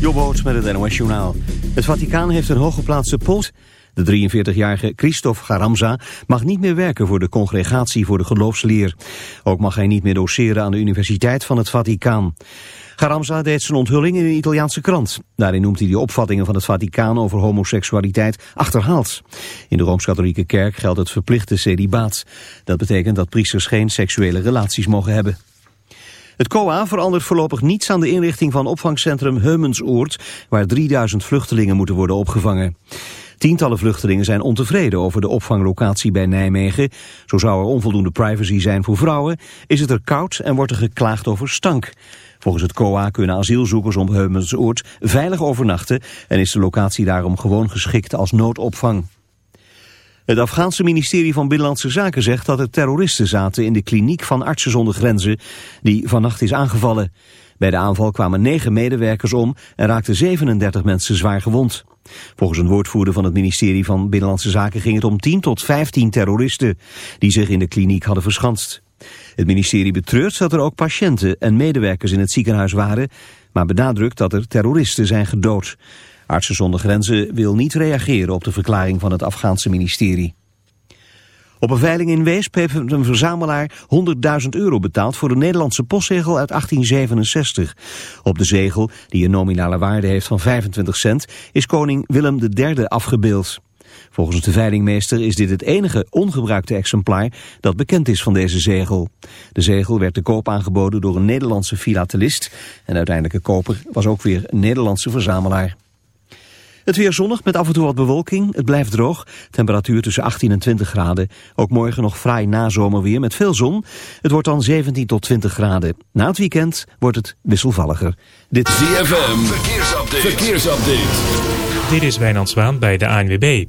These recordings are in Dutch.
Jobboot met het NOS Journaal. Het Vaticaan heeft een hooggeplaatste post. De 43-jarige Christophe Garamza mag niet meer werken voor de Congregatie voor de Geloofsleer. Ook mag hij niet meer doseren aan de Universiteit van het Vaticaan. Garamza deed zijn onthulling in een Italiaanse krant. Daarin noemt hij de opvattingen van het Vaticaan over homoseksualiteit achterhaald. In de Rooms-Katholieke Kerk geldt het verplichte celibaat. Dat betekent dat priesters geen seksuele relaties mogen hebben. Het COA verandert voorlopig niets aan de inrichting van opvangcentrum Heumensoord, waar 3000 vluchtelingen moeten worden opgevangen. Tientallen vluchtelingen zijn ontevreden over de opvanglocatie bij Nijmegen. Zo zou er onvoldoende privacy zijn voor vrouwen, is het er koud en wordt er geklaagd over stank. Volgens het COA kunnen asielzoekers om Heumensoord veilig overnachten en is de locatie daarom gewoon geschikt als noodopvang. Het Afghaanse ministerie van Binnenlandse Zaken zegt dat er terroristen zaten in de kliniek van Artsen zonder Grenzen, die vannacht is aangevallen. Bij de aanval kwamen negen medewerkers om en raakten 37 mensen zwaar gewond. Volgens een woordvoerder van het ministerie van Binnenlandse Zaken ging het om 10 tot 15 terroristen die zich in de kliniek hadden verschanst. Het ministerie betreurt dat er ook patiënten en medewerkers in het ziekenhuis waren, maar benadrukt dat er terroristen zijn gedood. Artsen zonder Grenzen wil niet reageren op de verklaring van het Afghaanse ministerie. Op een veiling in Weesp heeft een verzamelaar 100.000 euro betaald voor een Nederlandse postzegel uit 1867. Op de zegel, die een nominale waarde heeft van 25 cent, is koning Willem III afgebeeld. Volgens de veilingmeester is dit het enige ongebruikte exemplaar dat bekend is van deze zegel. De zegel werd te koop aangeboden door een Nederlandse filatelist en uiteindelijke koper was ook weer een Nederlandse verzamelaar. Het weer zonnig met af en toe wat bewolking. Het blijft droog. Temperatuur tussen 18 en 20 graden. Ook morgen nog fraai nazomerweer met veel zon. Het wordt dan 17 tot 20 graden. Na het weekend wordt het wisselvalliger. Dit is ZFM. Verkeersupdate. Verkeersupdate. Dit is Wijnand Zwaan bij de ANWB.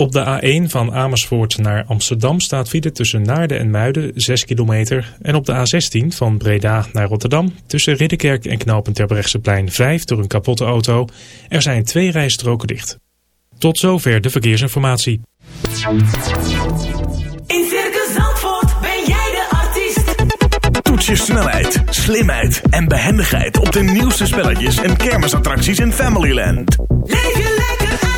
Op de A1 van Amersfoort naar Amsterdam staat file tussen Naarden en Muiden 6 kilometer. En op de A16 van Breda naar Rotterdam tussen Ridderkerk en Knopen Terbrechtseplein 5 door een kapotte auto. Er zijn twee rijstroken dicht. Tot zover de verkeersinformatie. In Circus Zandvoort ben jij de artiest. Toets je snelheid, slimheid en behendigheid op de nieuwste spelletjes en kermisattracties in Familyland. Leef je lekker uit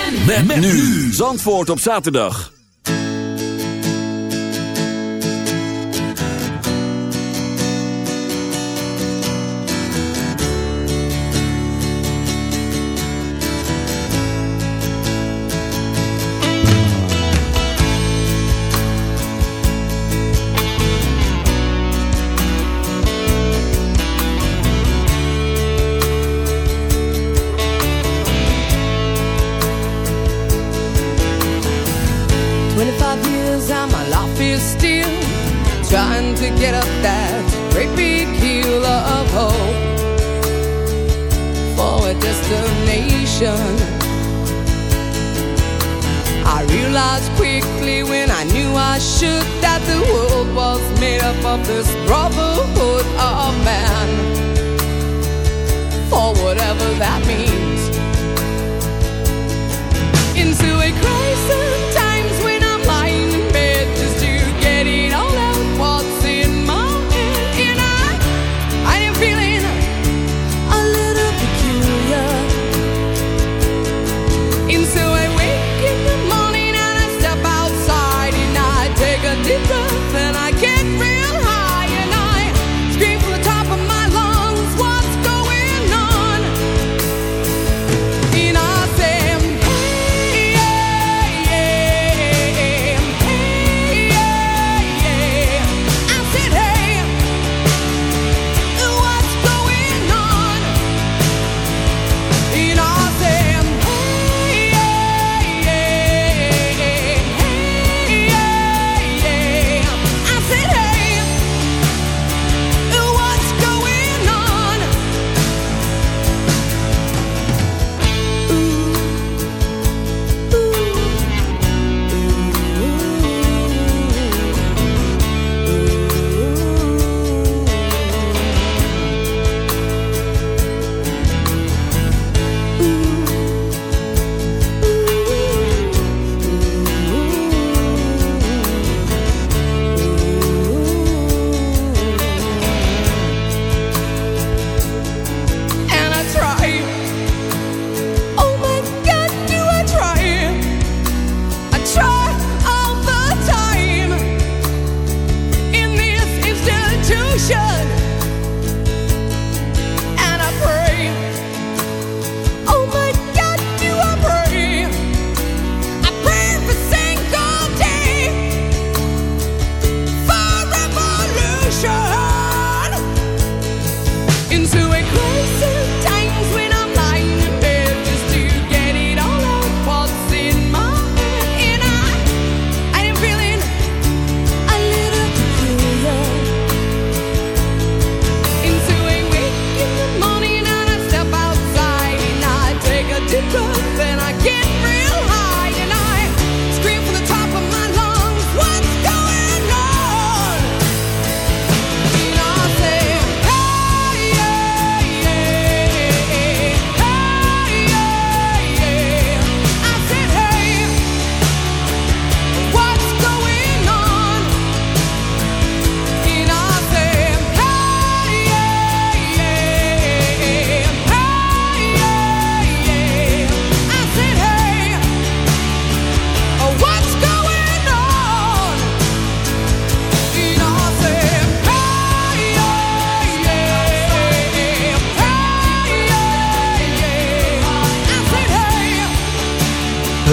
Met, met nu. Zandvoort op zaterdag.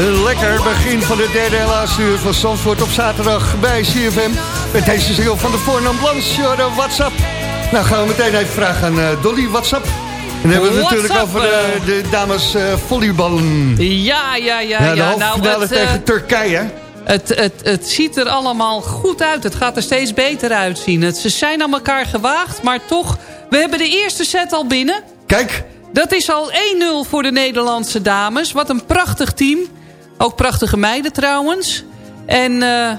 Lekker begin van de derde en laatste uur van Zandvoort op zaterdag bij CFM. Met deze single van de Blanche, de WhatsApp. Nou gaan we meteen even vragen aan eh, Dolly, WhatsApp. En dan hebben we het natuurlijk over eh. eh, de dames eh volleyballen. Ja, ja, ja. Ja, de ja. Nou, het, tegen Turkije. het, het, het ziet er allemaal goed uit. Het gaat er steeds beter uitzien. Het, ze zijn aan elkaar gewaagd, maar toch... We hebben de eerste set al binnen. Kijk, Dat is al 1-0 voor de Nederlandse dames. Wat een prachtig team. Ook prachtige meiden trouwens. En eh,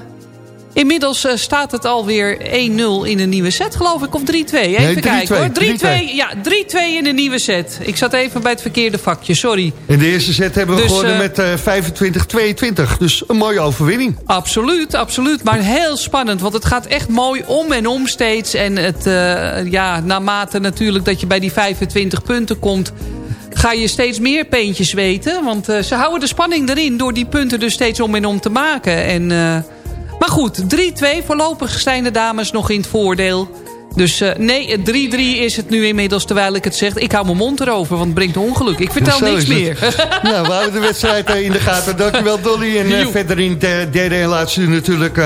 inmiddels eh, staat het alweer 1-0 in een nieuwe set, geloof ik. Of 3-2. Even 3-2, kijken hoor. 3-2. 3-2. Ja, 3-2 in een nieuwe set. Ik zat even bij het verkeerde vakje, sorry. in de eerste set hebben we Dus, gewonnen eh, met eh 25-22. Dus een mooie overwinning. Absoluut, absoluut. Maar heel spannend, want het gaat echt mooi om en om steeds. En het, ja, naarmate natuurlijk dat je bij die 25 punten komt... ga je steeds meer peentjes weten. Want eh, ze houden de spanning erin door die punten dus steeds om en om te maken. En, eh, maar goed, 3-2. Voorlopig zijn de dames nog in het voordeel. Dus eh, nee, 3-3 is het nu inmiddels terwijl ik het zeg. Ik hou mijn mond erover, want het brengt ongeluk. Ik vertel niks meer. nou, we houden de wedstrijd eh, in de gaten. Dankjewel Dolly. En eh, verder in de derde en laatste uur natuurlijk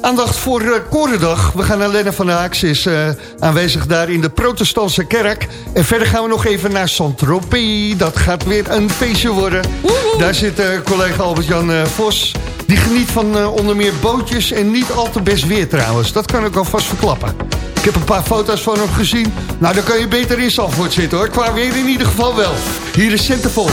aandacht voor uh, Korendag. We gaan naar Lenne van der Haaks, is aanwezig daar in de protestantse kerk. En verder gaan we nog even naar Saint-Tropez. Dat gaat weer een feestje worden. Daar zit collega Albert-Jan Vos. Die geniet van onder meer bootjes en niet al te best weer trouwens. Dat kan ik alvast verklappen. Ik heb een paar foto's van hem gezien. Nou, dan kan je beter in Zandvoort zitten hoor. Qua weer in ieder geval wel. Hier is Centerfold.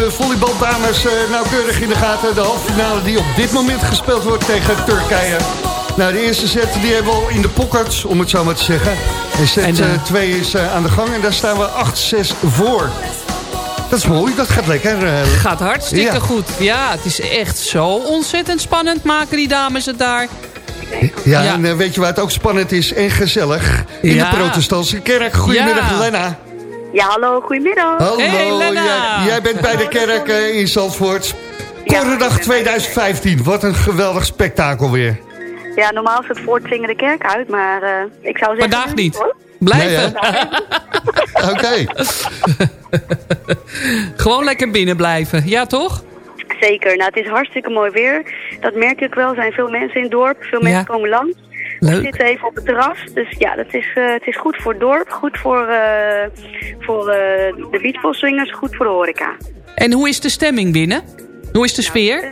De volleybaldames eh, nauwkeurig in de gaten. De halve finale die op dit moment gespeeld wordt tegen Turkije. Nou, de eerste set die hebben we al in de pocket, om het zo maar te zeggen. En set En, eh, 2 is eh, aan de gang en daar staan we 8-6 voor. Dat is mooi, dat gaat lekker. eh. Gaat hartstikke Ja. goed. Ja, het is echt zo ontzettend spannend maken die dames het daar. ja, ja. en eh, weet je waar het ook spannend is en gezellig? In Ja. de protestantse kerk. Goedemiddag. Lena. Ja, hallo, goedemiddag. Hallo, Hey, Lena. Jij, jij bent bij de kerk eh, in Zandvoort. Korendag 2015, wat een geweldig spektakel weer. Ja, normaal is het voor het zingen de kerk uit, maar eh, ik zou zeggen... Vandaag niet. hoor. Blijven. Nee, Oké. Gewoon lekker binnen blijven. Ja, toch? Zeker. Nou, het is hartstikke mooi weer. Dat merk ik wel. Er zijn veel mensen in het dorp. Veel mensen Ja. komen langs. We zitten even op het terras. Dus ja, dat is, eh, het is goed voor het dorp. Goed voor, eh, voor eh, de beachballswingers. Goed voor de horeca. En hoe is de stemming binnen? Hoe is de sfeer?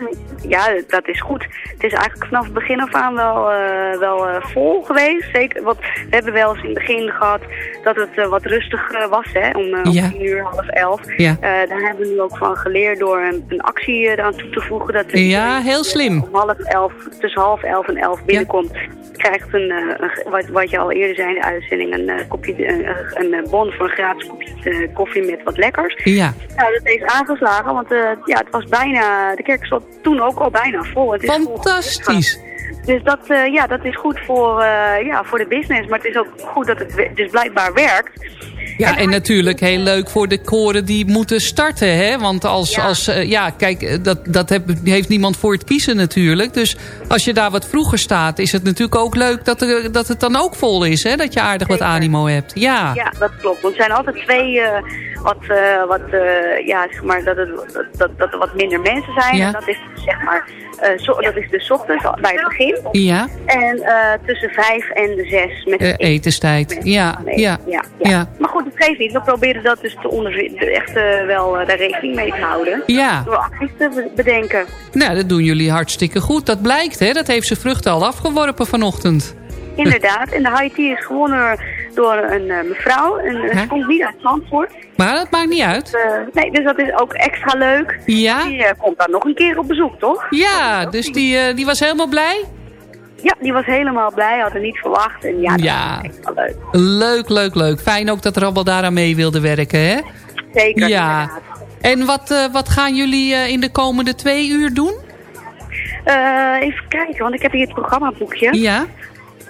Ja, dat is goed. Het is eigenlijk vanaf het begin af aan wel, eh, wel eh, vol geweest. Zeker, want we hebben wel eens in het begin gehad dat het eh, wat rustig was, hè, om, om Ja. 10 uur, half elf. Ja. Daar hebben we nu ook van geleerd door een, een actie eraan toe te voegen. Dat Ja, heel slim. Om half elf, tussen half elf en elf binnenkomt. Krijgt een, een- wat, wat je al eerder zei in de uitzending, een, kopje, een, een, bon voor een gratis kopje koffie met wat lekkers. Ja. Nou, dat heeft aangeslagen, want ja, het was bijna, de kerk zat toen ook al bijna vol. Het is. Fantastisch. Dus dat, eh, ja, dat is goed voor, eh, ja, voor de business, maar het is ook goed dat het dus blijkbaar werkt. Ja, en natuurlijk heel leuk voor de koren die moeten starten. Hè? Want als, Ja. als eh, ja, kijk, eh, dat, dat heb, heeft niemand voor het kiezen natuurlijk. Dus als je daar wat vroeger staat, is het natuurlijk ook leuk dat, er, dat het dan ook vol is. Hè? Dat je aardig wat animo hebt. Ja, Ja, dat klopt. Want er zijn altijd twee, eh, wat, eh, wat eh, ja, zeg maar, dat, het, dat, dat, er wat minder mensen zijn. Ja. En dat is zeg maar, zo, dat is de 's ochtends bij het begin. ja. En tussen vijf en de zes met etenstijd. Ja, ja, ja, ja. Maar goed, het geeft niet. We proberen dat dus te onder, echt wel eh, daar rekening mee te houden. Ja, Door acties te be- bedenken. nou, dat doen jullie hartstikke goed. Dat blijkt, hè? Dat heeft zijn vruchten al afgeworpen vanochtend. Inderdaad. En de tea is gewonnen door een eh, mevrouw. En eh, ze komt niet uit Zandvoort. Maar dat maakt niet uit. Eh, nee, dus dat is ook extra leuk. Ja, Die komt dan nog een keer op bezoek, toch? ja dus die, die was helemaal blij. Ja, die was helemaal blij. Had het niet verwacht. En ja, dat Ja. is extra leuk. Leuk, leuk, leuk. Fijn ook dat allemaal daaraan mee wilde werken, hè? Zeker. Ja. inderdaad. En wat, eh, wat gaan jullie eh, in de komende twee uur doen? Eh, even kijken, want ik heb hier het programmaboekje. Ja?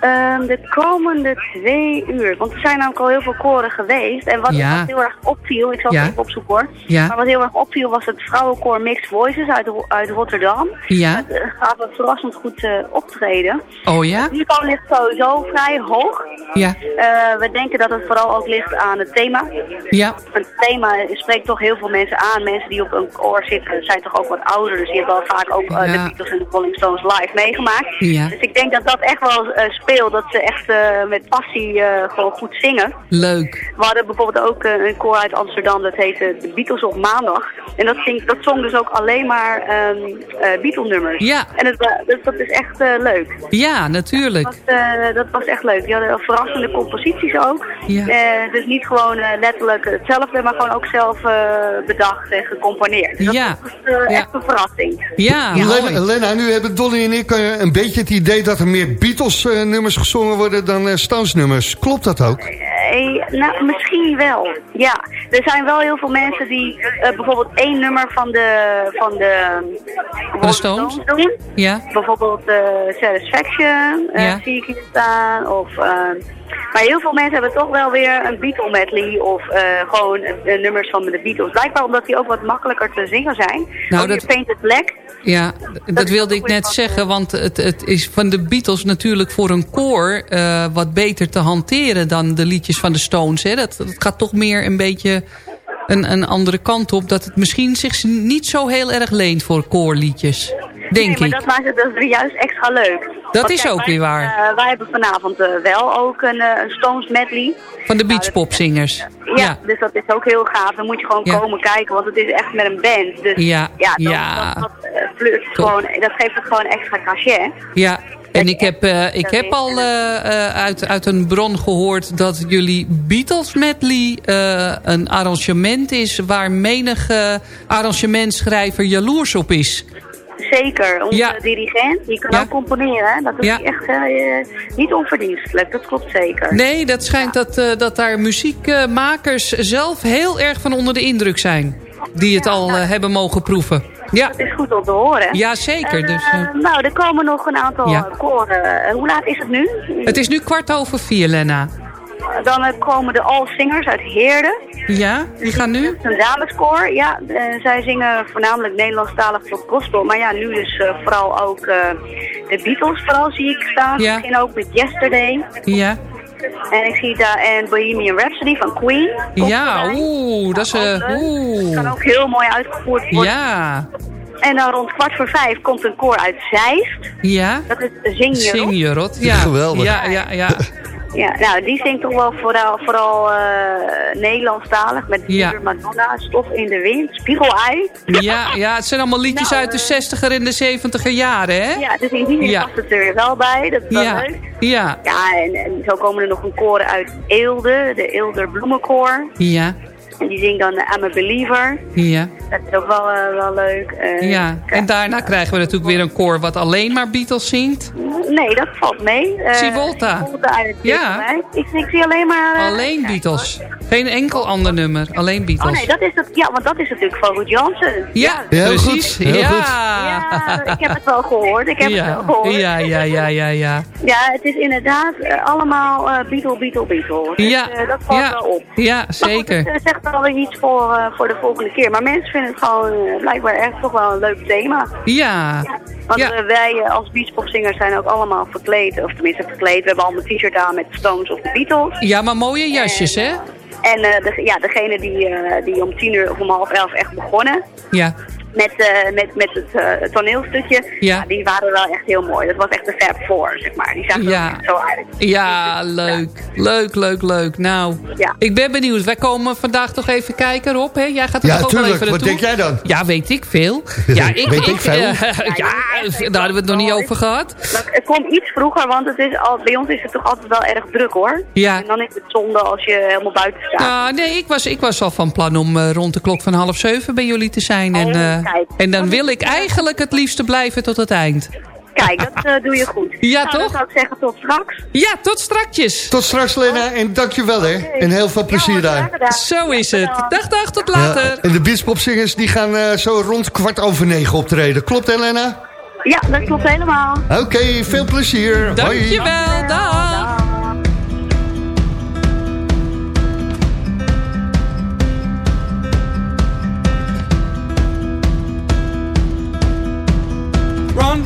Ehm, de komende twee uur. Want er zijn namelijk al heel veel koren geweest. En wat, Ja. wat heel erg opviel, ik zal het Ja. even opzoeken hoor. Ja. Maar wat heel erg opviel was het vrouwenkoor Mixed Voices uit, uit Rotterdam. Ja? Eh, gaat een verrassend goed eh, optreden. Oh ja? Het niveau ligt sowieso vrij hoog. Ja? Eh, we denken dat het vooral ook ligt aan het thema. Ja? Het thema spreekt toch heel veel mensen aan. Mensen die op een koor zitten zijn toch ook wat ouder. Dus die hebben wel vaak ook eh, Ja. de Beatles en de Rolling Stones live meegemaakt. Ja. Dus ik denk dat dat echt wel eh, speelt. Dat ze echt met passie gewoon goed zingen. Leuk. We hadden bijvoorbeeld ook een koor uit Amsterdam. Dat heette de Beatles op maandag. En dat, zingt, dat zong dus ook alleen maar ehm eh Beatle-nummers. Ja. En het, dat, is echt leuk. Ja, natuurlijk. Dat, eh, dat was echt leuk. Die hadden verrassende composities ook. Ja. Eh, dus niet gewoon eh, letterlijk hetzelfde, maar gewoon ook zelf eh, bedacht en gecomponeerd. Dus dat Ja. was Ja. echt een verrassing. Ja, Lena. Lena, nu hebben Dolly en ik een beetje het idee dat er meer Beatles-nummers gezongen worden dan Stones-nummers. Klopt dat ook? Eh, nou, misschien wel. Ja, er zijn wel heel veel mensen die eh, bijvoorbeeld één nummer van de, van de, Stones? doen. Ja? Bijvoorbeeld eh, Satisfaction, eh, Ja. zie ik hier staan. Of, eh, maar heel veel mensen hebben toch wel weer een Beatle medley of eh, gewoon eh, nummers van de Beatles. Blijkbaar omdat die ook wat makkelijker te zingen zijn. Nou, dat- je Painted Black. Ja, dat wilde ik net zeggen, want het, het is van de Beatles natuurlijk voor een koor eh, wat beter te hanteren dan de liedjes van de Stones. Hè? Dat, dat gaat toch meer een beetje een, een andere kant op, dat het misschien zich niet zo heel erg leent voor koorliedjes. Denk nee, maar dat maakt het dus weer juist extra leuk. Want is kijk, ook wij- weer waar. eh, wij hebben vanavond eh, wel ook een, eh, een Stones medley. Van de beachpopzingers. Ja, Ja. dus dat is ook heel gaaf. Dan moet je gewoon Ja. komen kijken, want het is echt met een band. Dus Ja, ja, dat, ja. dat, dat, gewoon, dat geeft het gewoon extra cachet. Ja, en Dat ik heb, ik dat heb al uit, uit een bron gehoord dat jullie Beatles medley een arrangement is waar menig eh, arrangementschrijver jaloers op is. Zeker, onze Ja. dirigent, die kan Ja. ook componeren. Dat hij echt eh, niet onverdienstelijk, dat klopt zeker. Nee, dat schijnt dat, eh, dat daar muziekmakers zelf heel erg van onder de indruk zijn. Die het al eh, hebben mogen proeven. Ja, Het is goed om te horen. ja zeker. Eh, Dus, eh, nou, er komen nog een aantal eh, koren. Eh, hoe laat is het nu? het is nu kwart over vier, Lena. Dan eh, komen de All Singers uit Heerden. Ja, die gaan nu? Een dameskoor, ja. eh, zij zingen voornamelijk Nederlandstalig tot gospel. Maar ja, nu dus eh, vooral ook eh, de Beatles vooral zie ik staan. Ja. Misschien ook met Yesterday. Ja, En ik zie daar en Bohemian Rhapsody van Queen. Ja, oeh, dat is... Eh, oeh. Kan ook heel mooi uitgevoerd worden. Ja, En dan rond kwart voor vijf komt een koor uit Zeist. ja. Dat is Zing je Zing Rob. je rot. Ja, Geweldig. Ja, ja, ja. Ja, nou, die zingt toch wel vooral, vooral eh, Nederlandstalig. Met Ja. Madonna, Stof in de Wind, Spiegelei. Ja, ja, het zijn allemaal liedjes Nou, uit de eh, 60er en de 70er jaren, hè? Ja, dus in die zin Ja. past het er weer wel bij. Dat is wel ja. leuk. Ja, Ja, en, en zo komen er nog een koor uit Eelde, de Eelder Bloemenkoor. ja, En die zingt dan I'm a Believer. ja, Dat is ook wel, eh, wel leuk. Eh, ja. En daarna krijgen we natuurlijk weer een koor wat alleen maar Beatles zingt. Nee, dat valt mee. Eh, Sivolta. Sivolta uit Ja. Ik, ik zie alleen maar... eh, Alleen Beatles. Geen enkel ander nummer, alleen Oh Beatles. nee, dat is het. Ja, want dat is natuurlijk van Ruud Jansen. Ja, Heel precies. goed, heel ja. Ja, ik heb het wel gehoord. Ik heb het wel ja. gehoord. ja, ja, ja, ja, ja. Ja, het is inderdaad allemaal eh Beatle, Beatle, Beatle. Dus, Ja, dat valt ja, wel op. ja, Maar goed, zeker. het zegt wel weer iets voor, eh, voor de volgende keer. Maar mensen vinden het gewoon eh, blijkbaar echt toch wel een leuk thema. Ja, Want Ja. eh, wij als beachpopzingers zijn ook allemaal verkleed. Of tenminste verkleed. We hebben allemaal een t-shirt aan met Stones of de Beatles. ja, maar mooie jasjes, hè? En de, ja, degene die, die om tien uur of om half elf echt begonnen Ja, met, eh, met, met het eh, toneelstukje, Ja. die waren wel echt heel mooi. Dat was echt de Fab Four, zeg maar. Die zagen Ja. zo uit. ja, leuk. Leuk, leuk, leuk. Nou, Ja. ik ben benieuwd. Wij komen vandaag toch even kijken, Rob, hè? Jij gaat er Ja, ook wel tuurlijk. even Wat naartoe? denk jij dan? Ja, weet ik veel. Ja, ik, Weet ik veel? eh, ja, daar hadden we het nog niet over gehad. Maar het komt iets vroeger, want het is al, bij ons is het toch altijd wel erg druk hoor. Ja. En dan is het zonde als je helemaal buiten staat. Ah, nee, ik was, ik was al van plan om rond de klok van half zeven bij jullie te zijn. En, Oh, eh, kijk. en dan wil ik eigenlijk het liefste blijven tot het eind. Kijk, dat eh, doe je goed. Ja, nou, Dan toch? zou ik zeggen tot straks. Ja, tot strakjes. Tot straks, Lena. En dankjewel, hè. En heel veel plezier Ja, daar. gedaan. Zo is het. Dag, dag, tot Ja, later. en de beachpopzingers die gaan eh, zo rond kwart over negen optreden. Klopt, hè, Lena? Ja, dat klopt helemaal. Oké, veel plezier. Hoi. Dankjewel, dag.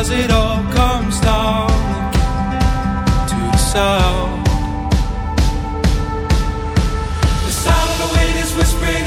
as it all comes down to the sound. The sound of the wind is whispering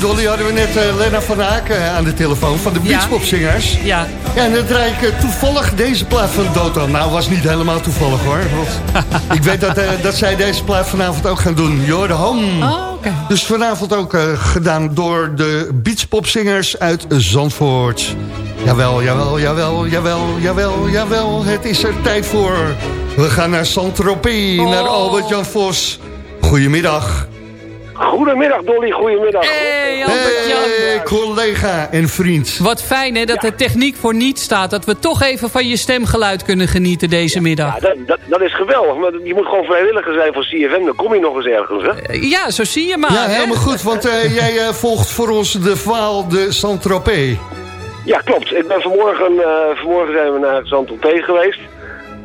Dolly, hadden we net eh, Lena van Haak eh, aan de telefoon van de. Beachpopzingers. Ja. Ja, en dan draai ik eh, toevallig deze plaat van Dotan. Nou, was niet helemaal toevallig hoor. Want ik weet dat, dat zij deze plaat vanavond ook gaan doen. The home. Oh, oké. Dus vanavond ook gedaan door de beachpopzingers uit Zandvoort. Jawel, jawel, jawel, jawel, jawel, jawel. Het is er tijd voor. We gaan naar Saint-Tropez, Oh. naar Albert-Jan Vos. Goedemiddag. Goedemiddag Dolly, goedemiddag. Hey. Hey, collega en vriend. Wat fijn hè, dat de techniek voor niets staat. Dat we toch even van je stemgeluid kunnen genieten deze middag. Ja, dat, dat, dat is geweldig, maar je moet gewoon vrijwilliger zijn voor CFM, dan kom je nog eens ergens, hè? Eh, Ja, zo zie je maar. Ja, hè? helemaal goed, want eh, jij eh, volgt voor ons de Vaal de Saint-Tropez. Ja, klopt. Ik ben vanmorgen, eh, vanmorgen zijn we naar Zandtropez geweest.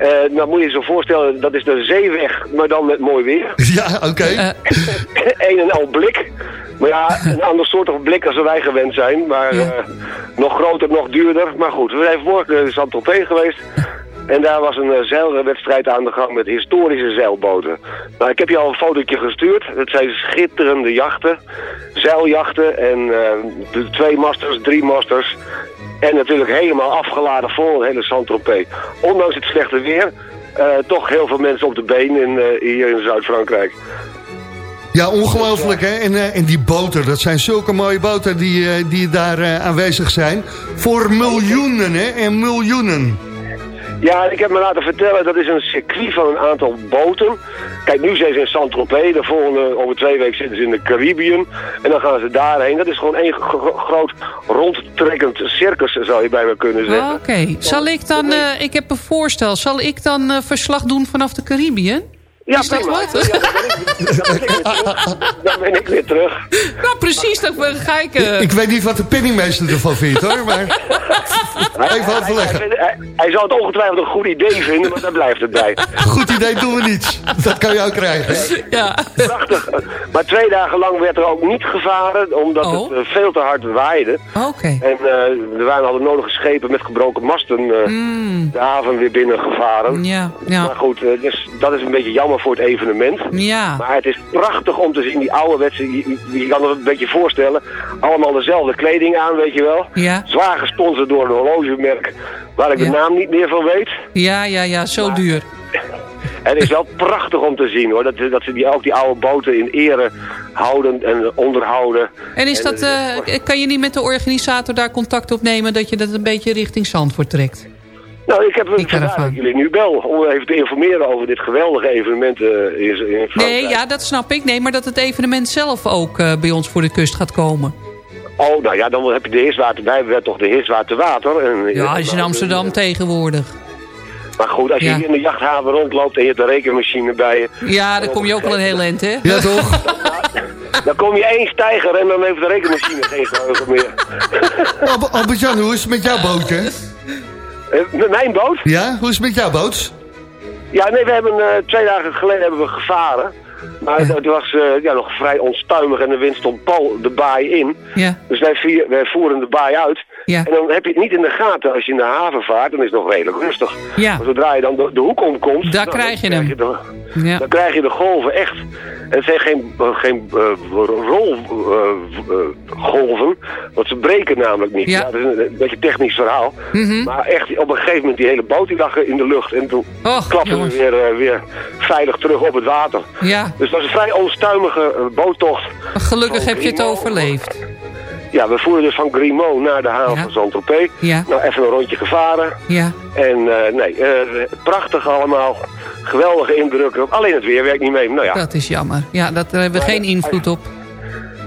Eh nou moet je je zo voorstellen, dat is de zeeweg, maar dan met mooi weer. Ja, oké. Eh, een en al blik. Maar ja, een ander soort blik als wij gewend zijn. Maar Ja. eh, nog groter, nog duurder. Maar goed, we zijn vanmorgen in Saint-Tropez geweest. En daar was een zeilwedstrijd aan de gang met historische zeilboten. Nou, ik heb je al een fotootje gestuurd. Het zijn schitterende jachten. Zeiljachten en eh, de twee masters, drie masters. En natuurlijk helemaal afgeladen vol het hele Saint-Tropez. Ondanks het slechte weer, eh, toch heel veel mensen op de been in, eh, hier in Zuid-Frankrijk. Ja, ongelooflijk hè. En, eh, en die boten, dat zijn zulke mooie boten die, die daar aanwezig zijn. Voor miljoenen hè, en miljoenen. Ja, ik heb me laten vertellen, dat is een circuit van een aantal boten. Kijk, nu zijn ze in Saint-Tropez, de volgende, over twee weken zitten ze in de Caribbean. En dan gaan ze daarheen. Dat is gewoon één gro- groot rondtrekkend circus, zou je bijna kunnen zeggen. Oké, zal ik dan, eh, ik heb een voorstel, zal ik dan eh, verslag doen vanaf de Caribbean? Ja, is dat prima. wat? Ja, dan, ben ik, dan ben ik weer terug. Dan ben ik weer terug. Nou, precies, dan ga ik... eh, Ik weet niet wat de penningmeester ervan vindt hoor, maar even Hij, overleggen. hij, hij- hij zou het ongetwijfeld een goed idee vinden, maar daar blijft het bij. Goed idee doen we niet. Dat kan je ook krijgen. ja. Prachtig. Maar twee dagen lang werd er ook niet gevaren, omdat Oh. het eh, veel te hard waaide. Oké. En eh, er waren al de nodige schepen met gebroken masten eh, de haven weer binnengevaren. Mm. Ja, Maar ja, goed, eh, dus dat is een beetje jammer voor het evenement. ja. Maar het is prachtig om te zien, die ouderwetse, je, je kan het een beetje voorstellen. Allemaal dezelfde kleding aan, weet je wel. Ja. Zwaar gesponsord door een horlogemerk waar ik Ja. de naam niet meer van weet. Ja, ja, ja, zo duur. En het is wel prachtig om te zien hoor, dat, dat ze die, ook die oude boten in ere houden en onderhouden. En is dat, eh, kan je niet met de organisator daar contact opnemen... dat je dat een beetje richting Zandvoort trekt? Nou, ik heb Die het vandaar caravan. dat ik jullie nu bel om even te informeren over dit geweldige evenement eh, in, in Frankrijk. Nee, ja, dat snap ik. Nee, maar dat het evenement zelf ook eh, bij ons voor de kust gaat komen. Oh, nou ja, dan heb je de Heerswater, wij hebben toch de Heerswater Water. En, Ja, is in Amsterdam tegenwoordig. Maar goed, als je Ja. hier in de jachthaven rondloopt en je hebt een rekenmachine bij je, Ja, dan kom je ook wel een heel eind, hè? Ja toch? dan kom je één stijger en dan heeft de rekenmachine geen geheugen meer. Al- Albert-Jan, hoe is het met jouw bootje? Eh, Met mijn boot? Ja, hoe is het met jouw boot? Ja, nee, we hebben eh, twee dagen geleden hebben we gevaren. Maar het, het was eh, ja, nog vrij onstuimig en de wind stond pal de baai in. Ja, Dus wij, vier, wij voeren de baai uit. Ja. En dan heb je het niet in de gaten als je in de haven vaart. Dan is het nog redelijk rustig. Ja. Maar zodra je dan de, de hoek omkomt... Daar nou, krijg je dan hem. de- ja. dan krijg je de golven echt. En het zijn geen, eh, geen rolgolven. want ze breken namelijk niet. Ja. dat is een, een beetje een technisch verhaal. Mhm. Maar echt, op een gegeven moment die hele boot die lag in de lucht. En toen Och, jongens. we weer, eh, weer veilig terug op het water. Ja, Dus dat was een vrij onstuimige eh, boottocht. gelukkig heb je het overleefd. Ja, we voeren dus van Grimaud naar de haven Ja. van Saint-Tropez. Ja. Nou, even een rondje gevaren. Ja, En eh, nee, eh, prachtig allemaal. Geweldige indrukken. Alleen het weer werkt niet mee. Nou ja, dat is jammer. Ja, daar hebben we geen invloed op.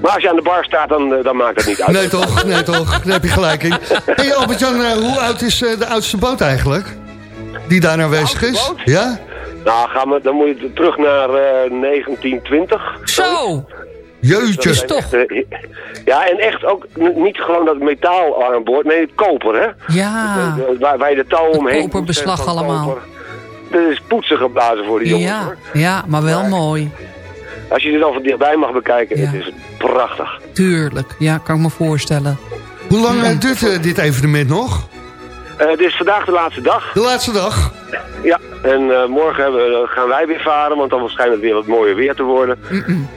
maar als je aan de bar staat, dan, dan maakt het niet uit. Nee toch, nee toch, daar heb je gelijk in. hey Albert-Jan, hoe oud is de oudste boot eigenlijk? Die daar aanwezig is? boot? Ja? Nou, gaan we, dan moet je terug naar eh, 1920. Zo! Jeutje. Toch? eh, ja, en echt ook niet gewoon dat metaal aan boord. Nee, het koper, hè. Ja, Eh, waar, waar je de touw omheen... koperbeslag allemaal. koper. Dat is poetsen geblazen voor die jongens, ja, hoor. ja, maar wel mooi. Als je dit dan van dichtbij mag bekijken, Ja. het is prachtig. Tuurlijk, ja, kan ik me voorstellen. Hoe lang eh, duurt eh, dit evenement nog? Eh, dit is vandaag de laatste dag. De laatste dag? Ja, en eh, morgen hebben we, gaan wij weer varen, want dan schijnt het weer wat mooier weer te worden.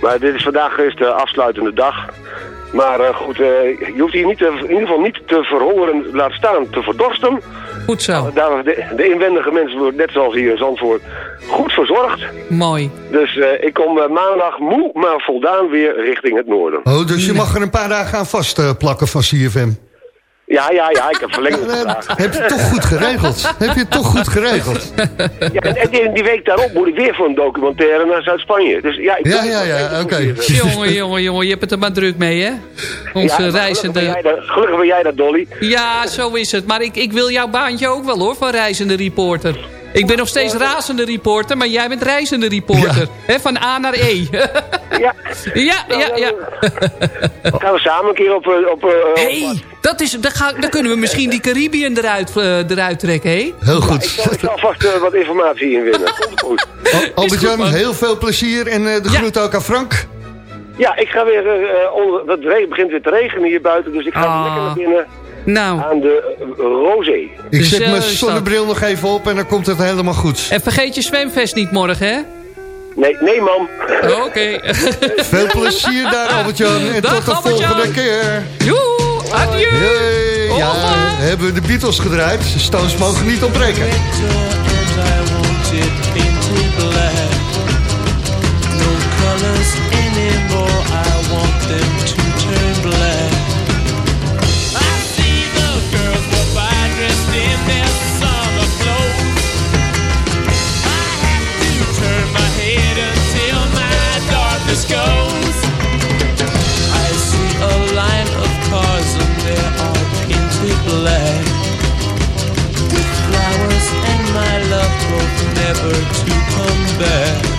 Maar dit is vandaag is de afsluitende dag. Maar eh, goed, eh, je hoeft hier niet te, in ieder geval niet te verhongeren, laat staan te verdorsten. Goed zo. Daar, de, de inwendige mensen worden net zoals hier in Zandvoort goed verzorgd. Mooi. Dus eh, ik kom eh, maandag moe, maar voldaan weer richting het noorden. Oh, dus je mag er een paar dagen aan vastplakken plakken van CFM. Ja, ja, ja, ik heb verlengd Eh, heb je toch goed geregeld? heb je toch goed geregeld? Ja, en, en die, week daarop moet ik weer voor een documentaire naar Zuid-Spanje. Dus ja, ik Ja, ja, het ja, oké. Jongen, jongen, jongen, je hebt het er maar druk mee, hè? Onze Ja, reizende... Gelukkig ben, jij dat, gelukkig ben jij dat, Dolly. Ja, zo is het. Maar ik, ik wil jouw baantje ook wel, hoor, van reizende reporter. Ik ben nog steeds razende reporter, maar jij bent reizende reporter. Hè, van A naar E. Ja, ja, ja, ja. gaan we samen een keer op... eh, op, eh, op hey, dat is, dan, ga, dan kunnen we misschien die Caribbean eruit, eh, eruit trekken, hé? Heel Ik goed. zal, ik zal vast eh, wat informatie inwinnen. Komt goed. Albert-Jan, heel veel plezier en eh, de Ja. groet ook aan Frank. Ja, ik ga weer... eh, eh, onder, het begint weer te regenen hier buiten, dus ik ga Ah. lekker naar binnen Nou, aan de Rosé. Ik zet Zo mijn zonnebril nog even op en dan komt het helemaal goed. en vergeet je zwemvest niet morgen, hè? Nee, nee, man. Oké. Veel plezier daar, Albert-Jan. En Dag, tot de volgende keer. Doei, adieu. Hey, ja, hebben we de Beatles gedraaid. Stones mogen niet ontbreken. No colors anymore, I want them to my love hope never to come back.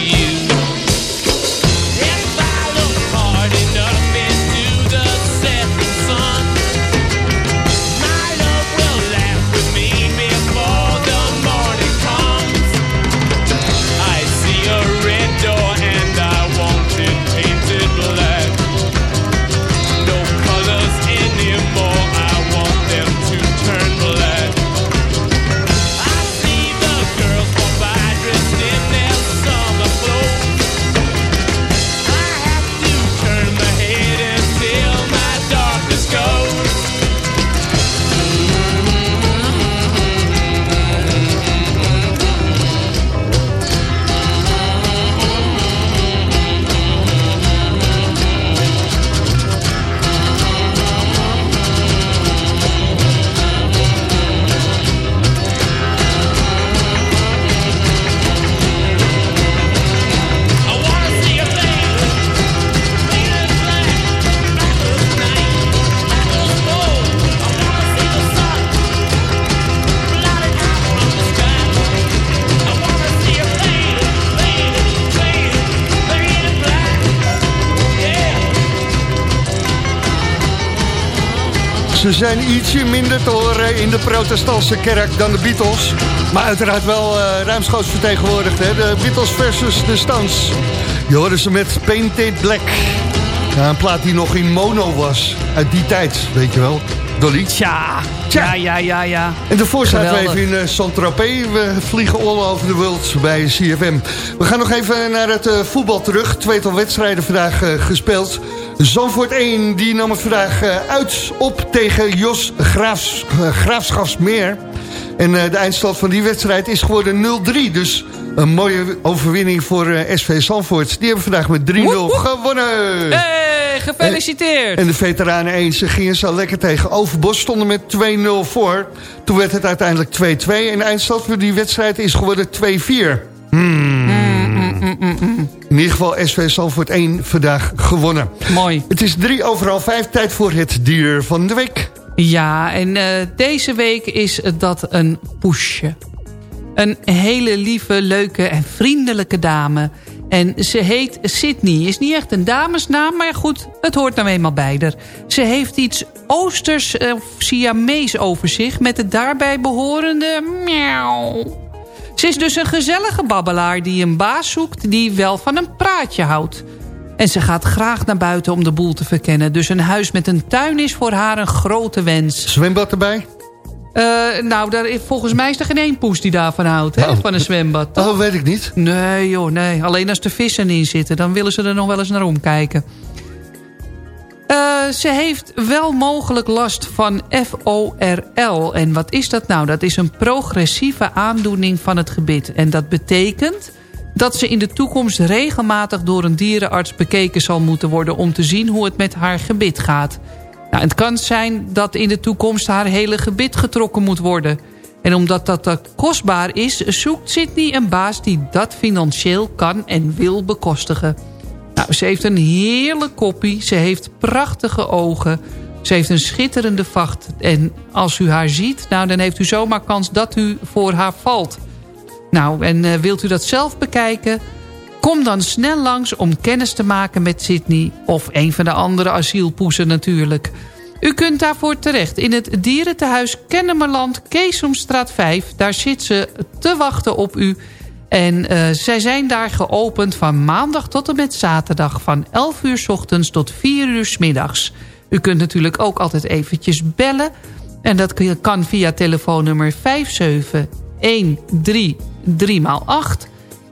Zijn ietsje minder te horen in de protestantse kerk dan de Beatles. Maar uiteraard wel eh ruimschoots vertegenwoordigd. Hè? De Beatles versus de Stones. Je hoorde ze met Painted Black. Ja, een plaat die nog in mono was. Uit die tijd, weet je wel. Dolly. Tja, Tja. ja, ja, ja, ja. En daarvoor zaten we even in uh, Saint-Tropez. We vliegen all over the world bij CFM. We gaan nog even naar het eh, voetbal terug. Tweetal wedstrijden vandaag gespeeld. Zandvoort 1 die nam het vandaag eh, uit op tegen Jos Graafs, eh, Graafschapsmeer. En de eindstand van die wedstrijd is geworden 0-3. Dus een mooie overwinning voor SV Zandvoort. Die hebben vandaag met 3-0 Woep, woep. gewonnen. Hey, gefeliciteerd. En de veteranen 1 ze gingen zo lekker tegen Overbos. Stonden met 2-0 voor. Toen werd het uiteindelijk 2-2. En de eindstand voor die wedstrijd is geworden 2-4. Hmm. In ieder geval SV Zandvoort 1 vandaag gewonnen. Mooi. Het is drie overal vijf, tijd voor het dier van de week. Ja, en eh, deze week is dat een poesje. Een hele lieve, leuke en vriendelijke dame. En ze heet Sydney. Is niet echt een damesnaam, maar goed, het hoort nou eenmaal bij haar. Ze heeft iets oosters eh, of Siamees over zich... met het daarbij behorende miauw. Ze is dus een gezellige babbelaar die een baas zoekt... die wel van een praatje houdt. En ze gaat graag naar buiten om de boel te verkennen. Dus een huis met een tuin is voor haar een grote wens. Zwembad erbij? Eh, nou, daar, volgens mij is er geen één poes die daarvan houdt, hè, Oh. van een zwembad. toch? Oh, weet ik niet. Nee joh, nee. Alleen als er vissen in zitten, dan willen ze er nog wel eens naar omkijken. Eh, ze heeft wel mogelijk last van FORL. En wat is dat nou? Dat is een progressieve aandoening van het gebit. En dat betekent dat ze in de toekomst regelmatig door een dierenarts bekeken zal moeten worden... om te zien hoe het met haar gebit gaat. Nou, het kan zijn dat in de toekomst haar hele gebit getrokken moet worden. En omdat dat kostbaar is, zoekt Sydney een baas die dat financieel kan en wil bekostigen. Nou, ze heeft een heerlijk koppie, ze heeft prachtige ogen, ze heeft een schitterende vacht. En als u haar ziet, nou, dan heeft u zomaar kans dat u voor haar valt. Nou, en eh, wilt u dat zelf bekijken? Kom dan snel langs om kennis te maken met Sydney... of een van de andere asielpoesen natuurlijk. U kunt daarvoor terecht in het dierentehuis Kennemerland... Keesomstraat 5. Daar zit ze te wachten op u. En eh, zij zijn daar geopend van maandag tot en met zaterdag... van 11 uur s ochtends tot 4 uur s middags. U kunt natuurlijk ook altijd eventjes bellen... En dat kan via telefoonnummer 57133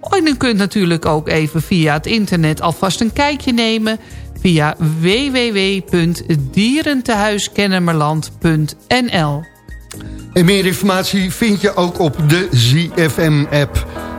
en u kunt natuurlijk ook even via het internet alvast een kijkje nemen... via www.dierentehuiskennemerland.nl En meer informatie vind je ook op de ZFM-app.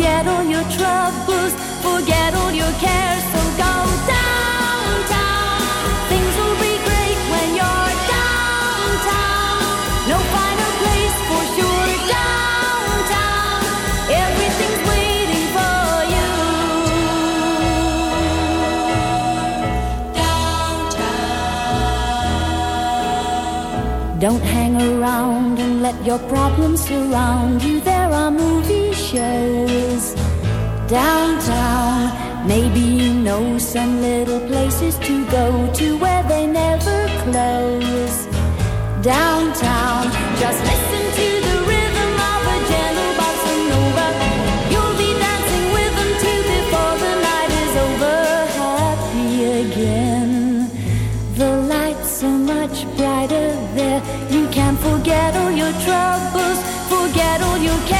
forget all your troubles, forget all your cares. So go downtown. Things will be great when you're downtown. No finer place for sure. Downtown, everything's waiting for you. Downtown. Don't hang around and let your problems surround you. There are movie downtown. Maybe you know some little places to go to where they never close downtown. Just listen to the rhythm of a gentle bossa nova. You'll be dancing with them too before the night is over. Happy again. The lights so much brighter there. You can't forget all your troubles. Forget all your.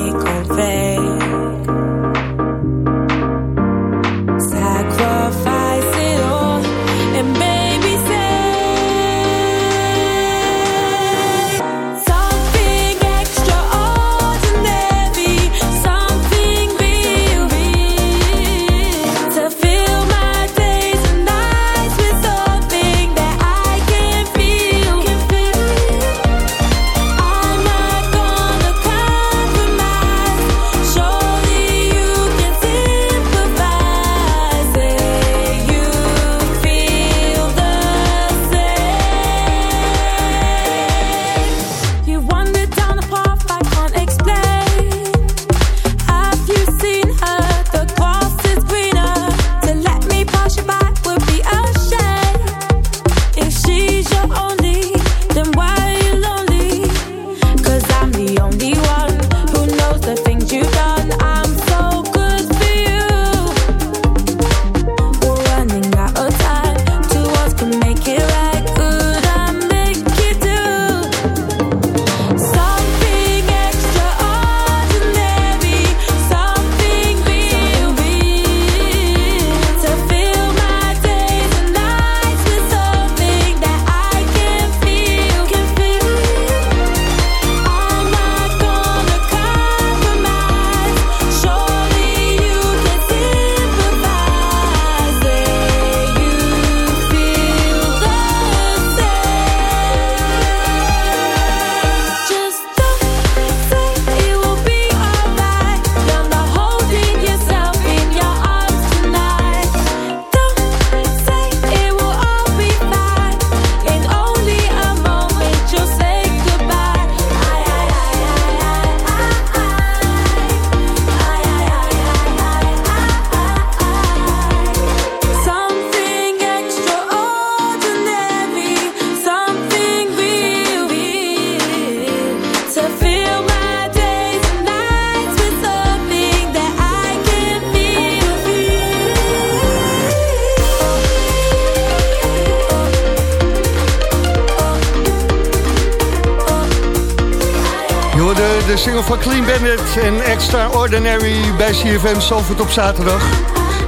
van Clean Bennett en Extraordinary bij CFM Zalvoort op zaterdag.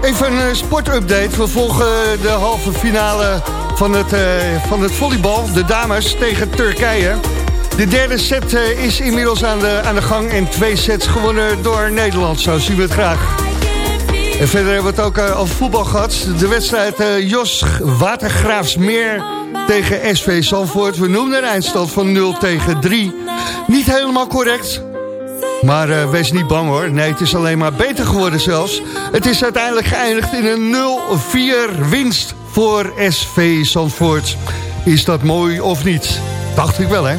Even een eh, sportupdate. We volgen de halve finale van het, eh, van het volleybal, de dames, tegen Turkije. De derde set eh, is inmiddels aan de, aan de gang en twee sets gewonnen door Nederland. Zo zien we het graag. En verder hebben we het ook al voetbal gehad. De wedstrijd Jos Watergraafsmeer tegen SV Zalvoort. We noemden een eindstand van 0 tegen 3. Niet helemaal correct, maar uh, wees niet bang hoor. Nee, het is alleen maar beter geworden zelfs. Het is uiteindelijk geëindigd in een 0-4 winst voor SV Zandvoort. Is dat mooi of niet? Dacht ik wel, hè?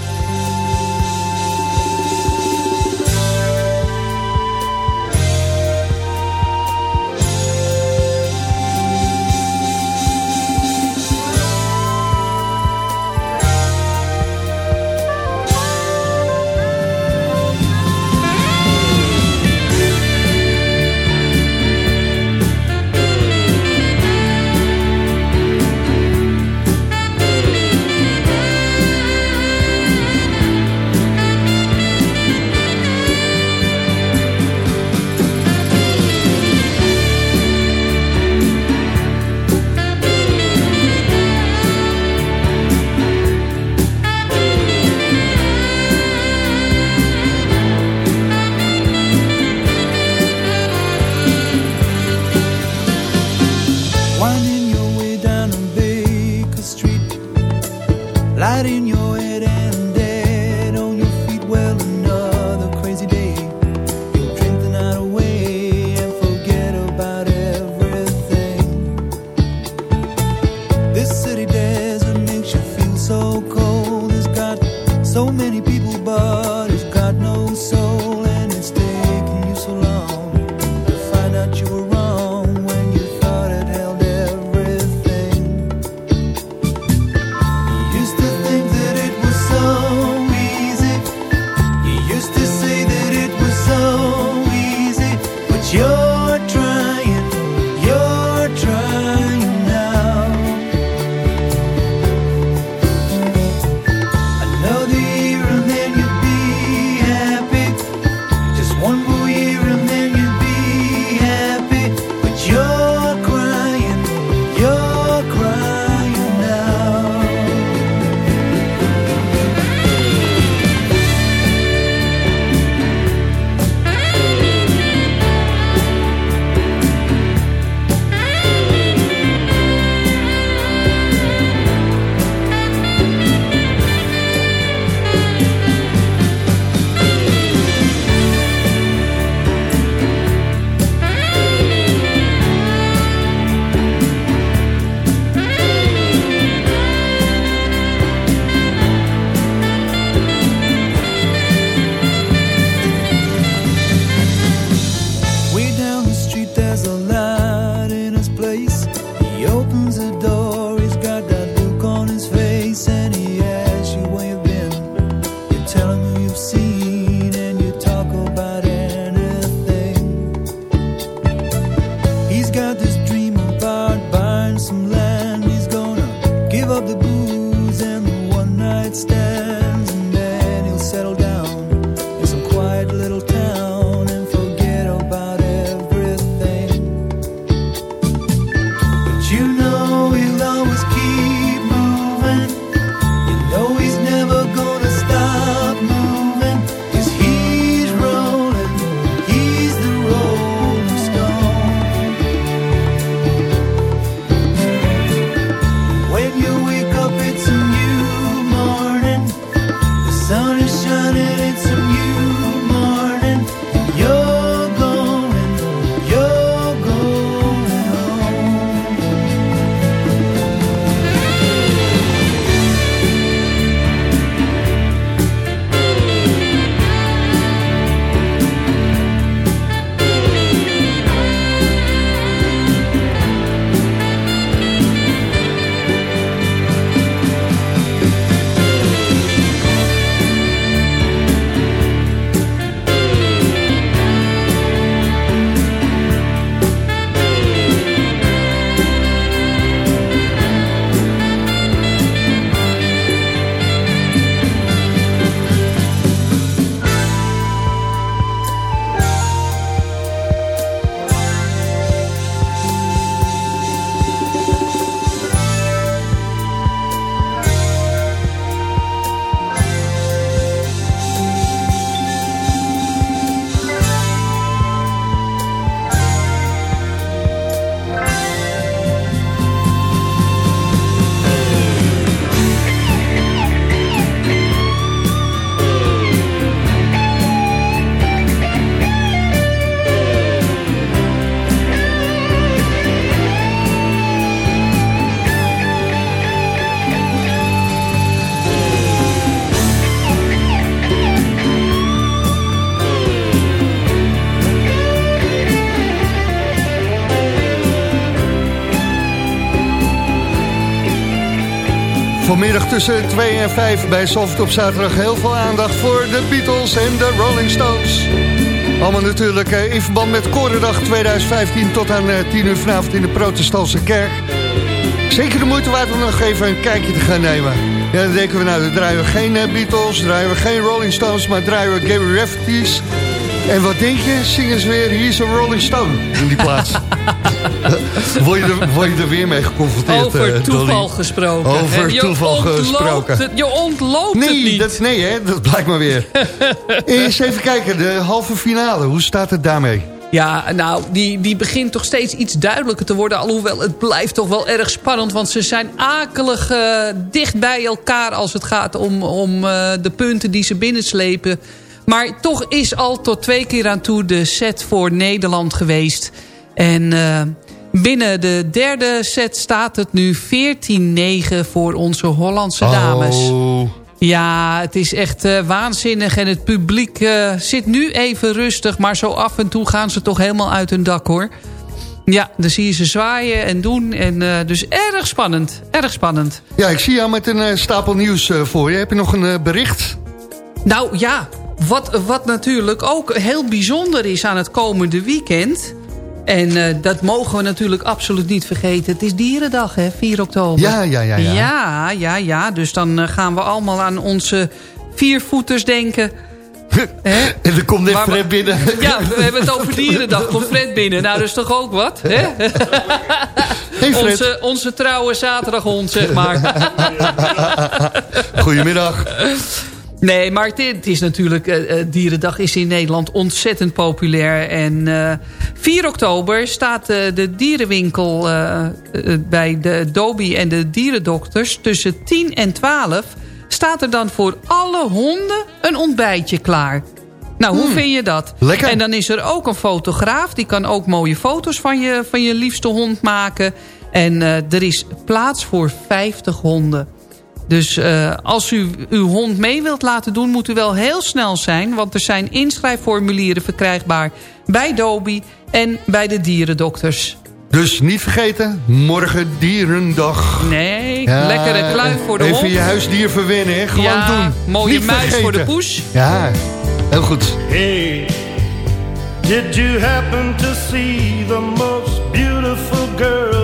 Vanmiddag tussen 2 en 5 bij Soft op zaterdag heel veel aandacht voor de Beatles en de Rolling Stones. Allemaal natuurlijk eh, in verband met Korendag 2015 tot aan eh, 10 uur vanavond in de protestantse kerk. Zeker de moeite waard om nog even een kijkje te gaan nemen. Ja, dan denken we nou, dan draaien we geen eh, Beatles, draaien we geen Rolling Stones, maar draaien we Gary Rafferty's. En wat denk je? Zingen ze weer He's a Rolling Stone in die plaats. word, je er, word je er weer mee geconfronteerd, Over eh, toeval gesproken. Over? Je toeval gesproken. Het, je ontloopt het Nee, niet. dat, nee hè, dat blijkt maar weer. Eens even kijken, de halve finale, hoe staat het daarmee? Ja, nou, die, die begint toch steeds iets duidelijker te worden. Alhoewel, het blijft toch wel erg spannend. Want ze zijn akelig eh, dicht bij elkaar als het gaat om, om eh, de punten die ze binnenslepen. Maar toch is al tot twee keer aan toe de set voor Nederland geweest. En eh, binnen de derde set staat het nu 14-9 voor onze Hollandse dames. Oh, Ja, het is echt eh, waanzinnig. En het publiek eh, zit nu even rustig. Maar zo af en toe gaan ze toch helemaal uit hun dak, hoor. Ja, dan zie je ze zwaaien en doen. En, dus erg spannend. Erg spannend. Ja, ik zie jou met een stapel nieuws voor je. Heb je nog een bericht? Nou ja, wat, wat natuurlijk ook heel bijzonder is aan het komende weekend... En eh, dat mogen we natuurlijk absoluut niet vergeten. Het is Dierendag, hè, 4 oktober. Ja, ja, ja, ja. Ja, ja, ja. Dus dan eh, gaan we allemaal aan onze viervoeters denken. Hè? En er komt net Maar- Fred binnen. Ja, we hebben het over Dierendag. Komt Fred binnen. Nou, dat is toch ook wat, hè? Hey Onze, onze trouwe zaterdaghond, zeg maar. goedemiddag. Nee, maar het, is natuurlijk... eh, eh, Dierendag is in Nederland ontzettend populair. En eh 4 oktober staat de dierenwinkel bij de Dobie en de dierendokters... tussen 10 en 12 staat er dan voor alle honden een ontbijtje klaar. Nou, hoe vind je dat? lekker. En dan is er ook een fotograaf. Die kan ook mooie foto's van je, van je liefste hond maken. En er is plaats voor 50 honden. Dus eh, als u uw hond mee wilt laten doen, moet u wel heel snel zijn. Want er zijn inschrijfformulieren verkrijgbaar bij Dobie en bij de dierendokters. Dus niet vergeten, morgen dierendag. Nee, Ja, lekkere kluif voor de even hond. je huisdier verwennen, hè? Gewoon Ja, doen. mooie Niet muis voor de poes. Ja, heel goed. Hey, did you happen to see the most beautiful girl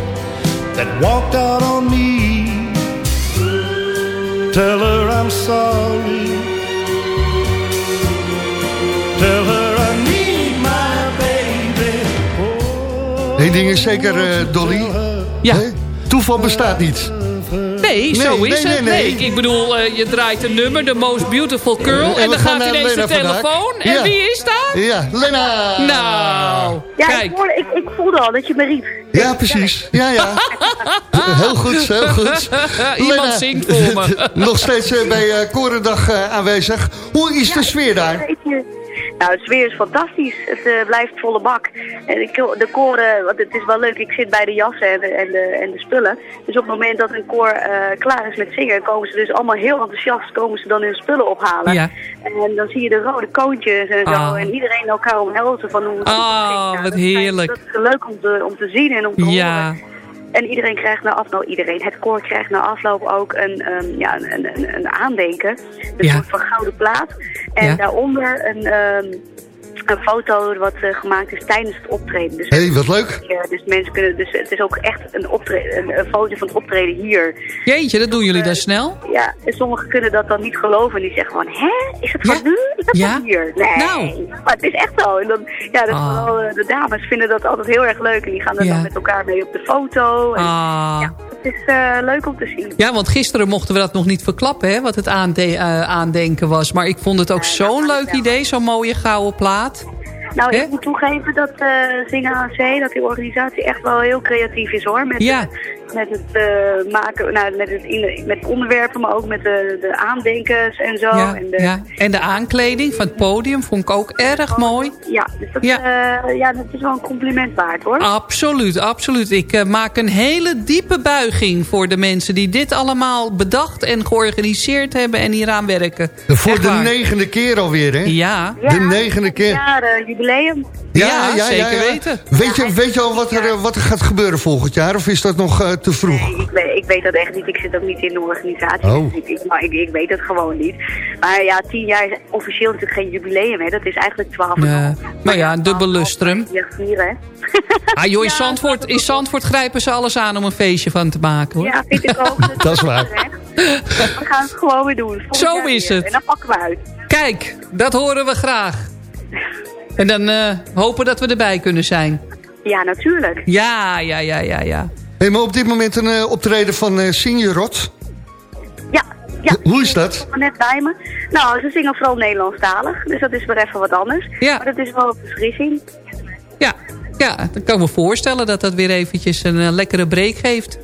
that walked out on me, tell her I'm sorry. Tell her I need my baby. Eén ding is zeker, eh, Dolly. Ja. Toeval bestaat niet. Nee, zo is nee, het. nee, nee. ik, ik bedoel, eh, je draait een nummer, The Most Beautiful Girl... En en, dan gaat ineens de telefoon. En Ja. wie is daar? Ja, Lena! Nou, Ja, kijk. ik, hoorde, ik, ik voelde al dat je me riep. Ja, precies. Ja, ja. Heel goed, heel goed. Iemand zingt voor me. Nog steeds eh, bij eh, Korendag eh, aanwezig. Hoe is de sfeer daar? Nou, de sfeer is fantastisch. Het eh, blijft volle bak. En de, de koren, want het is wel leuk, ik zit bij de jassen en de, en de, en de spullen. Dus op het moment dat een koor eh, klaar is met zingen, komen ze dus allemaal heel enthousiast, komen ze dan hun spullen ophalen. Ja. En dan zie je de rode koontjes en zo. Ah. En iedereen elkaar omhelzen van hoe het. Nou, wat heerlijk. Dat is leuk om te, om te zien en om te Ja. horen. En iedereen krijgt na afloop, iedereen, het koor krijgt na afloop ook een, ehm, ja, een, een, een, een aandenken. Een Ja. soort van gouden plaat. En Ja. daaronder een, ehm, een foto wat eh, gemaakt is tijdens het optreden. Dus, Hé, hey, wat leuk. ja, dus mensen kunnen, dus het is ook echt een, optreden, een, een foto van het optreden hier. Jeetje, dat doen jullie dan snel? Ja, en sommigen kunnen dat dan niet geloven. En die zeggen van, hè? Is het van Ja? nu? Is dat Ja? van hier? Nee, Nou. maar het is echt zo. En dan, ja, dat Ah. vooral eh, de dames vinden dat altijd heel erg leuk. En die gaan er Ja. dan met elkaar mee op de foto. En, Ah. ja, het is eh, leuk om te zien. Ja, want gisteren mochten we dat nog niet verklappen, hè, wat het aande eh, aandenken was. Maar ik vond het ook zo'n leuk idee, zo'n mooie gouden plaat. Nou, ik moet toegeven dat eh Zingen AC, dat die organisatie echt wel heel creatief is hoor. Met, Ja. Met het eh, maken, nou, met het, in, met onderwerpen, maar ook met de, de aandenkens en zo. Ja, en de, ja. En de aankleding van het podium vond ik ook erg mooi. Ja, dus dat, Ja. ja. ja, dat is wel een compliment waard hoor. Absoluut, absoluut. Ik eh, maak een hele diepe buiging voor de mensen die dit allemaal bedacht en georganiseerd hebben en hieraan werken. Voor Echt de waar. negende keer alweer, hè? Ja, De negende keer. Ja, jubileum. Ja, zeker weten. Weet je, weet je al wat er, eh, wat er gaat gebeuren volgend jaar? Of is dat nog te vroeg? Nee, ik weet, ik weet dat echt niet. Ik zit ook niet in de organisatie. Oh. Dus ik, maar ik, ik weet het gewoon niet. Maar ja, tien jaar is officieel natuurlijk geen jubileum. Hè. Dat is eigenlijk twaalf. en een Ja. Maar ja, een dubbel lustrum. Ja, vier, hè. Ah joh, in Zandvoort, in Zandvoort grijpen ze alles aan om een feestje van te maken hoor. Ja, vind ik ook. Dat is waar. We gaan het gewoon weer doen. Zo jaar is weer. het. En dan pakken we uit. Kijk, dat horen we graag. En dan eh, hopen dat we erbij kunnen zijn. Ja, natuurlijk. Ja, ja, ja, ja, ja. Hey, maar op dit moment een eh, optreden van eh Signorot. Ja, ja. Ho- hoe is dat? Kom Net bij me. Nou, ze zingen vooral Nederlandstalig. Dus dat is weer even wat anders. Ja. Maar dat is wel een verfrissing. Ja, ja, dan kan ik me voorstellen dat dat weer eventjes een eh, lekkere break geeft.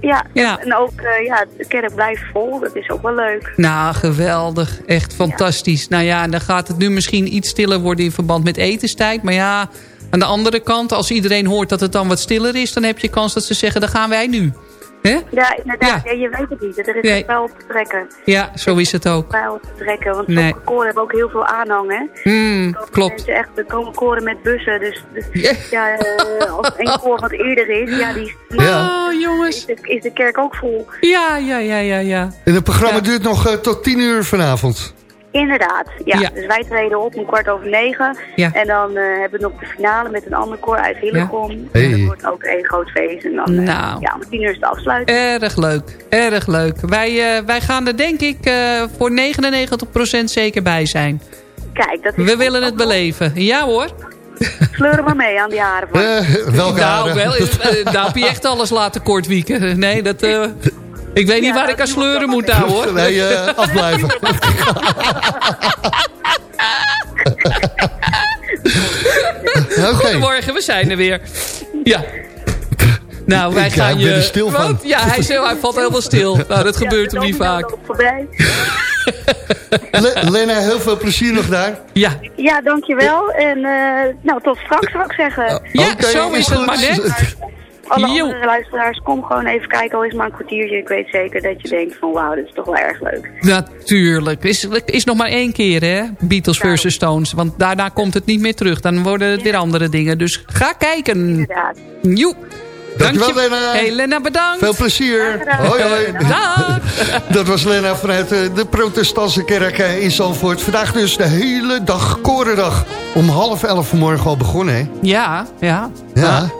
Ja, Ja. en ook eh, ja, de kerk blijft vol. Dat is ook wel leuk. Nou, geweldig. Echt fantastisch. Nou ja, en dan gaat het nu misschien iets stiller worden in verband met etenstijd. Maar ja, aan de andere kant, als iedereen hoort dat het dan wat stiller is... dan heb je kans dat ze zeggen, dan gaan wij nu. Hè? Ja, inderdaad. Ja. Ja. je weet het niet. Er is Nee. wel op te trekken. Ja, zo is het ook. Wel op te trekken. Want Nee. sommige koren hebben ook heel veel aanhang, hè. Hmm, klopt. Mensen echt, er komen koren met bussen. Dus, dus Ja. ja, eh, als een koor wat eerder is, ja, die Ja. Oh, jongens. is, de, is de kerk ook vol. Ja, ja, ja, ja, ja. En het programma Ja. duurt nog eh, tot tien uur vanavond. Inderdaad, ja. Ja. Dus wij treden op om kwart over negen. Ja. En dan eh, hebben we nog de finale met een ander koor uit Hillegom. Hey. En dat wordt ook één groot feest. En dan, eh, Nou. ja, om tien uur is de afsluiting. Erg leuk, erg leuk. Wij, eh, wij gaan er denk ik eh, voor 99% zeker bij zijn. Kijk, dat is We willen het beleven. Ja hoor. Sleur maar mee aan die haren van. Eh welke Nou, haren? wel, daar heb je echt alles laten kortwieken. Nee, dat... ik weet niet waar ik aan sleuren moet nou hoor. Nee, eh, afblijven. Oké. Goedemorgen, we zijn er weer. Ja. Nou, wij gaan ik ben je... er stil van. Wat? Ja, hij, heel- hij valt helemaal stil. Nou, dat gebeurt hem niet vaak. Voorbij. Le- Lena, heel veel plezier nog daar. Ja, Ja, dankjewel. En eh, nou, tot straks zou ik zeggen. ja Oké, zo is het maar net. Alle andere luisteraars, kom gewoon even kijken. Al is het maar een kwartiertje. Ik weet zeker dat je denkt van wauw, dit is toch wel erg leuk. Natuurlijk. Is, is nog maar één keer, hè? Beatles versus Stones. Want daarna komt het niet meer terug. Dan worden het weer andere dingen. Dus ga kijken. Inderdaad. Joep. Dankjewel, Dank je- Lena. Hey, Lena, bedankt. Veel plezier. Hoi, hoi. Dag. Dat was Lena vanuit eh, de protestantse kerk eh, in Zandvoort. Vandaag dus de hele dag Korendag. Om half elf vanmorgen al begonnen, hè? Ja, ja. Ja.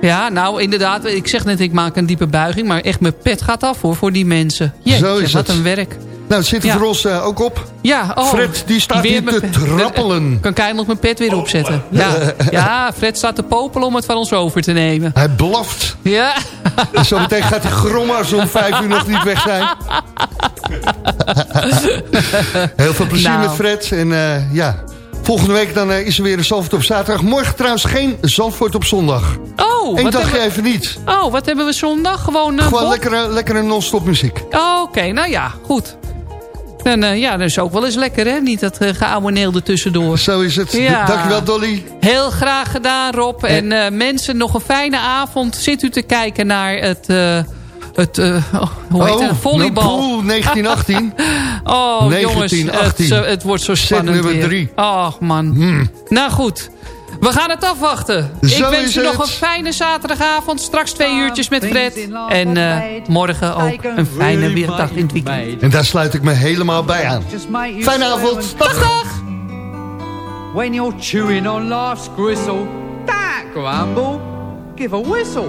Ja, nou inderdaad. Ik zeg net, ik maak een diepe buiging. Maar echt, mijn pet gaat af hoor, voor die mensen. Jeetje, Zo is wat het. een werk. Nou, het zit er Ja. voor ons eh, ook op. Ja, oh, Fred, die staat weer hier te trappelen. Kan ik eindelijk mijn pet weer opzetten. Ja. ja, Fred staat te popelen om het van ons over te nemen. Hij blaft. Ja, En zometeen gaat die grommen als om vijf uur nog niet weg zijn. Heel veel plezier Nou. met Fred. En eh, ja, volgende week dan eh, is er weer een Zandvoort op zaterdag. Morgen trouwens geen Zandvoort op zondag. Oh, Eén dagje hebben, even niet. oh, wat hebben we zondag? Gewoon, eh, Gewoon lekkere, lekkere non-stop muziek. Oh, Oké, nou ja, goed. En eh, ja, dat is ook wel eens lekker, hè? Niet dat uh, geouweneel er tussendoor. Zo is het. Ja. Dankjewel Dolly. Heel graag gedaan, Rob. En mensen, nog een fijne avond. Zit u te kijken naar het... het eh, oh, hoe heet Oh, het? Volleybal. poeh, 1918. oh, jongens. 1918. Het, het wordt zo spannend nummer weer. drie. Och, man. Nou goed. We gaan het afwachten. Zo Ik wens u nog een fijne zaterdagavond. Straks twee uurtjes met Fred. En eh, morgen ook een fijne weerdag in het weekend. En daar sluit ik me helemaal bij aan. Fijne avond. Dag. Dag. When you're chewing on life's gristle, don't grumble, give a whistle.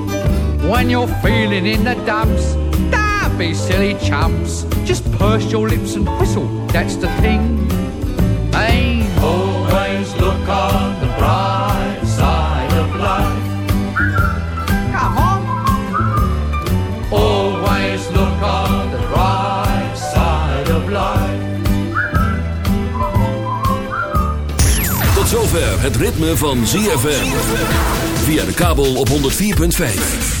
When you're feeling in the dumps, don't be silly chumps. Just purse your lips and whistle, that's the thing. Hey, always look on the bright side of life. Come on. Always look on the bright side of life. Tot zover het ritme van ZFM. Via de kabel op 104.5.